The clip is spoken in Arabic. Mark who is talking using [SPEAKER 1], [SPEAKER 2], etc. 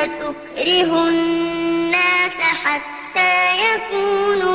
[SPEAKER 1] أَفَأَنتَ تُكْرِهُ النَّاسَ حَتَّىٰ يَكُونُوا